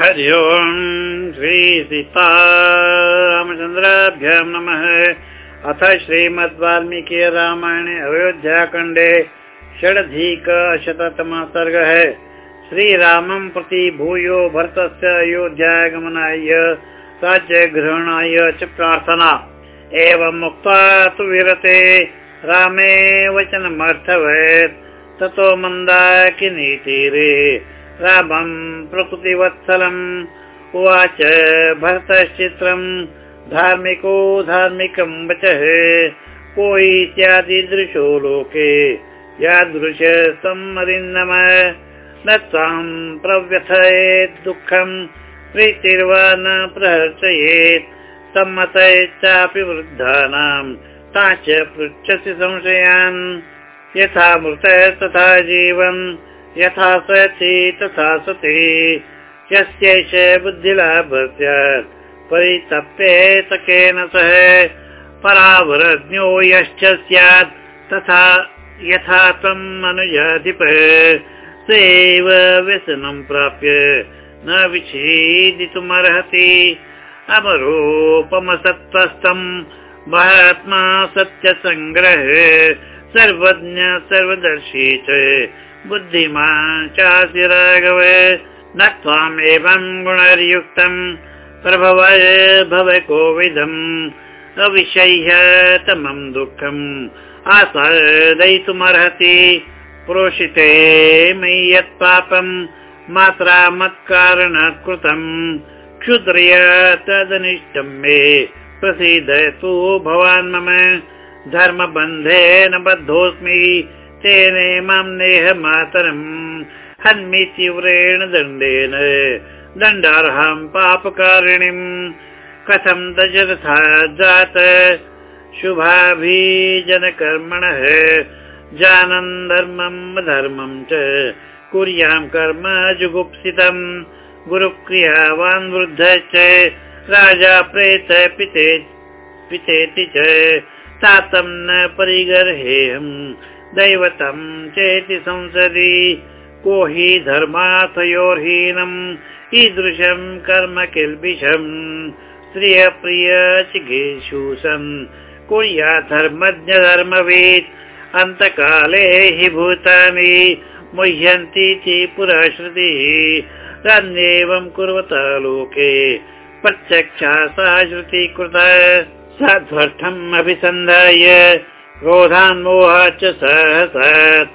हरि ओम् श्रीसीतारामचन्द्राभ्यां नमः। अथ श्रीमद् वाल्मीकि रामायणे अयोध्याखण्डे षडधिकशततमः सर्गः श्रीरामं प्रति भूयो भरतस्य अयोध्यागमनाय राज्यग्रहणाय च प्रार्थना। एवम् उक्त्वा तु विरते रामे वचनमर्थवेत् ततो मन्दाकिनीतीरे रामं प्रकृतिवत्सलम् उवाच भरतश्चित्रम् धार्मिको धार्मिकं वचः को इत्यादिदृशो लोके यादृश सम्मरिन्दम न त्वाम् प्रव्यथयेत् दुःखम् प्रीतिर्वा न प्रहर्षयेत् सम्मतयेच्चापि वृद्धानाम् ता च पृच्छसि संशयान्। यथा मृतः तथा जीवन् यथा सति तथा सति यस्यैष बुद्धिलाभ स्यात् परितप्येत सह परावरज्ञो यश्च स्यात् तथा यथा तम् अनुजाधिप। सेव व्यसनं प्राप्य न विच्छेदितुमर्हति। अमरोपमसत्त्वस्तम् महात्मा सत्यसङ्ग्रह सर्वज्ञ सर्वदर्शी च बुद्धिमान् चासि राघव न त्वामेवं गुणर्युक्तम् प्रभवय भव तमम् दुःखम् आसादयितुमर्हति प्रोषिते मयि यत् पापम् मात्रा मत्कारणात् कृतम् क्षुद्रय तदनिष्टम् मे प्रसीदतु भवान् मम धर्मबन्धेन बद्धोऽस्मि तेने मां नेह मातरम् हन्मि तीव्रेण दण्डेन। दण्डार्हां पापकारिणीम्। कथं दशरथा जात? शुभाभिजनकर्मणः। जानन् धर्मम् धर्मम् च। कुर्यां कर्म जुगुप्सितम्। गुरुक्रियावान् वृद्धश्च राजा प्रेत पिते पितेति च। तातं न परिगर्हेयम् दैवतं चेति संसदि। को हि धर्मार्थयोर्हीनम्। ईदृशं कर्म किल्बिषम्। स्त्रियप्रिय चिकीर्षूषन् कुर्या धर्मज्ञ धर्मवेत्। अन्तकाले हि भूतानि। मुह्यन्तीति पुरा श्रुतिः तन्नेवं कुर्वता लोके। प्रत्यक्षा सा श्रुति कृता साध्वर्थम् अभिसन्धाय क्रोधान्मोहाच्च सहसत्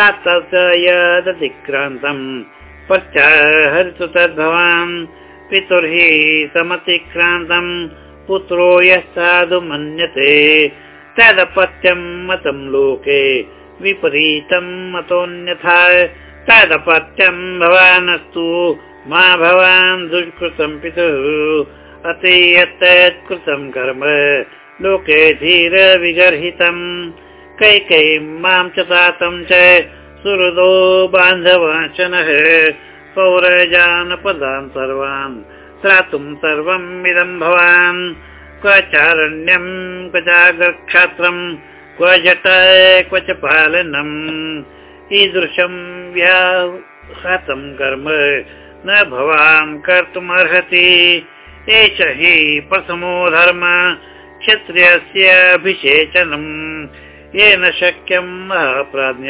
तत्तस्य यदतिक्रान्तम्। पश्चाहरितु तद्भवान् पितुर्हि समतिक्रान्तम्। पुत्रो यः साधु मन्यते। तदपत्यम् मतम् लोके। विपरीतम् मतोऽन्यथा। तदपत्यम् भवानस्तु। मा भवान् दुष्कृतम् पितुः। अति यत् कृतम् कर्म लोके धीर विगर्हितम् कैकैं मां च तातं च सुहृदो बान्धवाचनः। पौरजानपदान् सर्वान् त्रातुं सर्वम् इदम् भवान्। क्व चारण्यम् क्व चागक्षात्रम् क्व जट क्व च पालनम्। ईदृशम् व्याहतं कर्म न भवान् कर्तुमर्हति। एष हि प्रथमो धर्म क्षत्रियस्य अभिषेचनम्। येन शक्यम् महाप्राज्ञ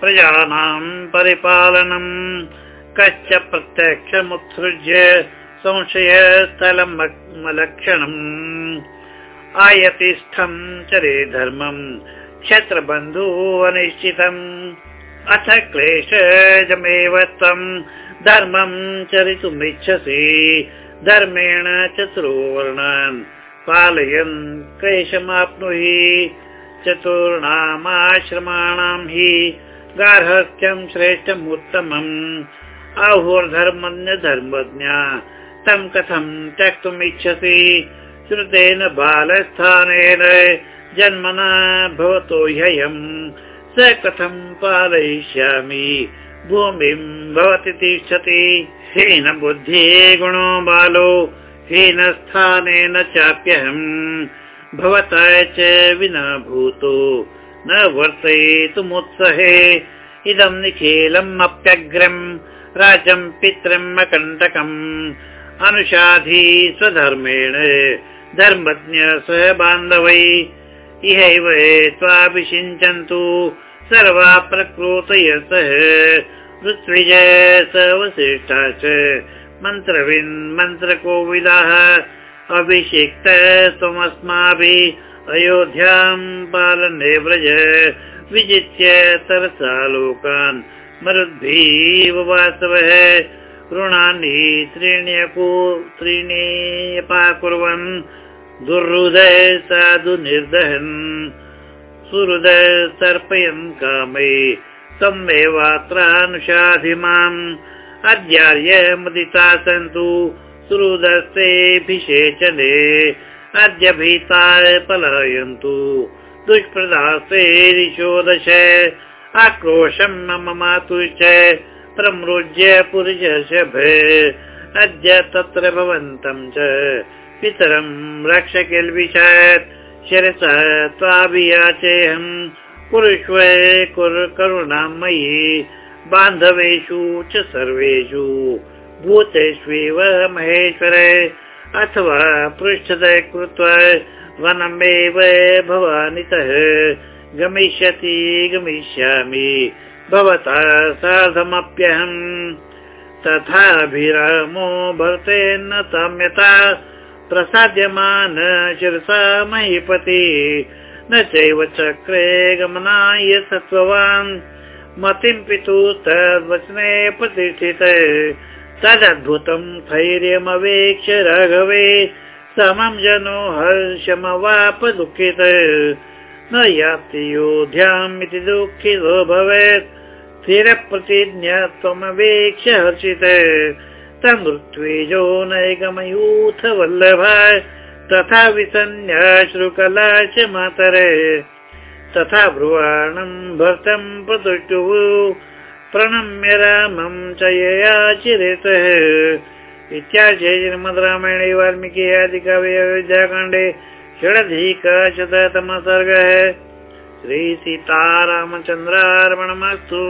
प्रजानां परिपालनम्। कश्च प्रत्यक्षमुत्सृज्य संशयस्थलमलक्षणम् आयतिष्ठम् चरे धर्मम् क्षत्रबन्धु अनिश्चितम् अथ क्लेशजमेव त्वम् धर्मम् चरितुमिच्छसि। धर्मेण चतुर्वर्णान् पालयन् क्लेशमाप्नुहि चतुर्णामाश्रमाणां हि गार्हस्थ्यं श्रेष्ठम् उत्तमम्। आहुर्धर्मन्य धर्मज्ञा तं कथं त्यक्तुमिच्छसि? श्रुतेन बालस्थानेन जन्मना भवतो ह्ययम्। स कथं पालयिष्यामि? भूमिं भवति तिष्ठति। हीन बुद्धिः गुणो बालो हीनस्थानेन चाप्यहम्। भवता च विना भूतो न वर्तयितुमुत्सहे। इदं निखिलम् अप्यग्रम् राज्यम् पितृम् अकण्टकम्। अनुषाधी स्वधर्मेण धर्मज्ञ सह बान्धवै। इहैव त्वाभिषिञ्चन्तु सर्वा प्रकृतय सह। ऋत्विजय स वसिष्ठा च मन्त्रविन् मन्त्रकोविदाः। अभिषिक्त त्वमस्माभिः अयोध्याम् पालने व्रज। विजित्य तरसा लोकान् मरुद्भिः वासवः। ऋणानि त्रीण्यपु त्रीण्यपाकुर्वन्। दुर्हृदय साधु निर्दहन्। सुहृदय तर्पयन् कामै। तमेवात्रानुषाधिमाम् अद्यार्य मुदिता सुहृदस्तेऽभिषेचने अद्य भीताय पलायन्तु। दुष्प्रदासे ऋषोदश आक्रोशम् मम मातुश्च प्रमृज्य पुरुषभ अद्य तत्र भवन्तम् च। पितरम् रक्ष किल्बिषत् शिरस त्वाभियाचेऽहम् कुरुष्व करुणामयी बान्धवेषु च सर्वेषु भूतेष्वेव महेश्वर अथवा पृष्ठतः कृत्वा वनमेव भवानितः गमिष्यति गमिष्यामि भवता सार्धमप्यहम् तथाभिरामो भरतेन साम्यता प्रसाद्यमान शिरसा महीपति। न चैव चक्रे गमनाय सत्त्ववान् मतिं पितु तद्वचने प्रतिष्ठित। तदद्भुतं धैर्यमवेक्ष राघवे समं जनो हर्षमवाप दुःखित। न याति योध्याम् इति दुःखितो भवेत् स्थिरप्रतिज्ञा त्वमवेक्ष हर्षित। तमृत्वेजो नैगमयूथ वल्लभाय तथा विसन्याश्रुकला च मातरे तथा ब्रुवाणम् भर्तम् प्रतुष्टुः प्रणम्य रामम् च यया चिरेतः इत्याशे श्रीमद् रामायणे वाल्मीकि आदिकवि अयोध्याकाण्डे षडधिकशततमः सर्गः श्रीसीतारामचन्द्रार्पणमस्तु